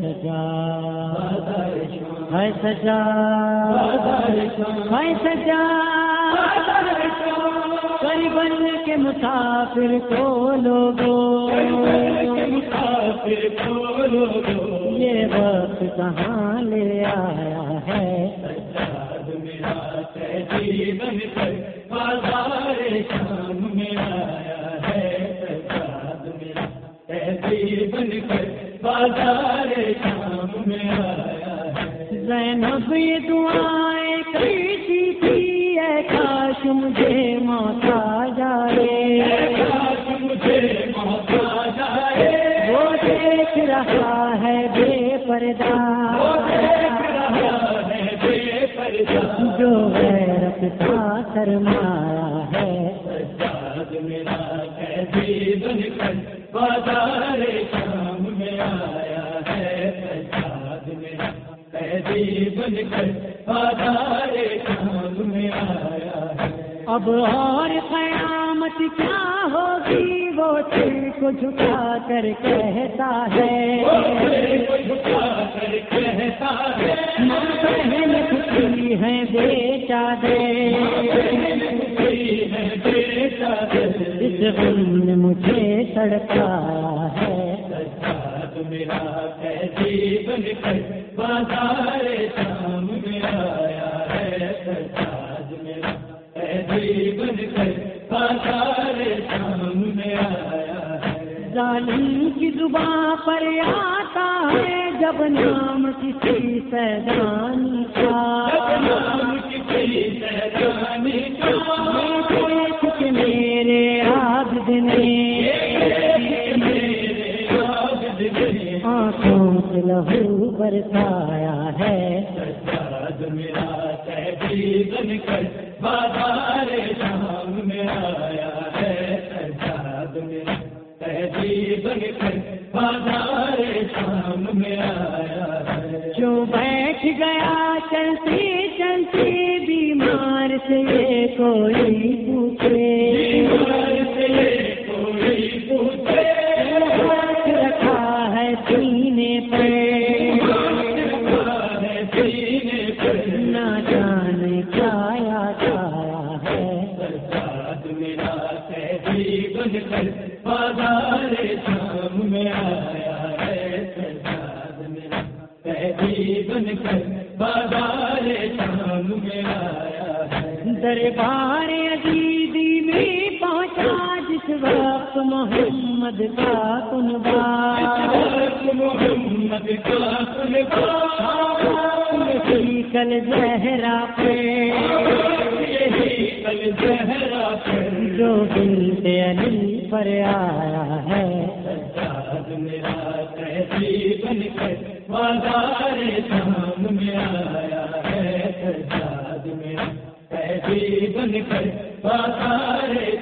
سجا۔ ہے سجا۔ ہے سجا۔ کر بن کے مسافر کو لوگو۔ مسافر کو لوگو یہ وقت کہاں لے آیا ہے؟ بازار شام میں آیا ہے بازار شام میں آیا ہے زینب یہ دعائیں کیسی تھی، اے کاش مجھے موقع جائے کاش مجھے موقع جائے۔ وہ دیکھ رہا ہے بے پردہ۔ وہ دیکھ رہا ہے بے پردہ جو غیرت کا سرمایا ہے۔ سجاد میرا قیدی بن کر بازار بن کر بازار شام میں آیا ہے۔ اب اور قیامت کیا ہوگی؟ وہ دل کو جھکا کر کہتا ہے۔ وہ دل کو جھکا کر کہتا ہے۔ ماں بہن خوشی ہے بیٹا دے۔ اس غم نے مجھے سڑکایا ہے۔ میرا قیدی بن کر ظالم کی زباں پر آتا ہے جب نام کسی سیدانی کا۔ نام کسی کا۔ میرے عابد نے۔ آنکھوں لہو برسایا ہے سجاد میرا کر بازار شام میں آیا ہے۔ سجاد میرا کر بازار شام میں آیا ہے جو بیٹھ گیا چلتی چلتی بیمار سے یہ کوئی یاد آیا ہے۔ سجاد میرا قیدی بن کر بازار شام میں آیا ہے۔ سجاد میرا قیدی بن کر بازار شام میں آیا ہے۔ دربار پہنچا جس وقت محمد کا کنبا محمد کا یہی کل زہرا پہ یہی کل زہرا جو دل سے علی پر آیا ہے میرا بن کر بازار شام میں آیا ہے سجاد میرا بن کر ہے۔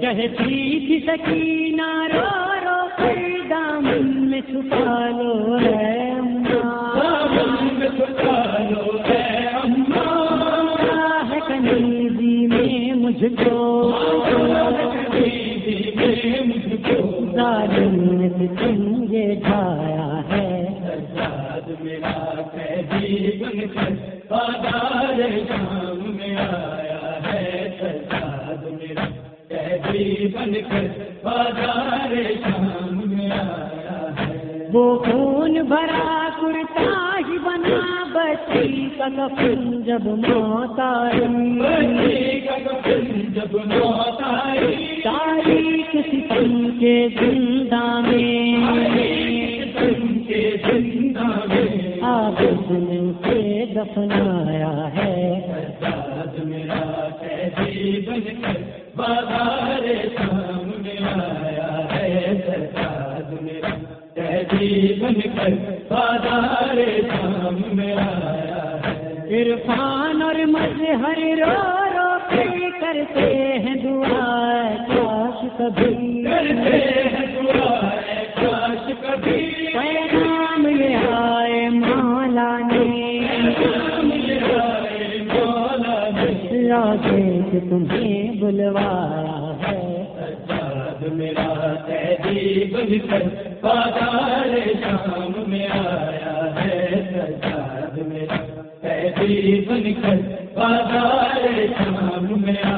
کہتی تھی سکینہ رو رو کر دامن میں چھپا لو ہے دامن میں چھپا لو اماں ہے کنیزی میں مجھ کو۔ قیدی میں مجھ کو۔ ظالم نے ستنگے ڈھایا۔ بن کر بازار شام میں آیا ہے وہ خون بھرا کرتا ہی بنا۔ بچی کا کفن جب موت آئی۔ بچی کا کفن جب موت آئی۔ تاریخ ستم کے زندہ میں۔ کے زندہ میں نے اسے دفنایا ہے میرا بن کر بازار شام میں آیا ہے میرا بن کر بازار آیا ہے عرفان اور مظہر رو رو کے کرتے ہیں دعا، کاش کبھی کرتے نے تمہیں بلوایا ہے۔ میرا قیدی کر بازار شام میں آیا ہے۔ سجاد میرا قیدی کر بازار شام میں آیا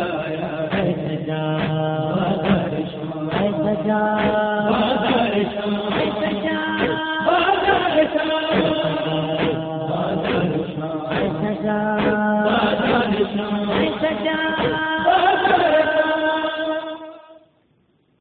بازار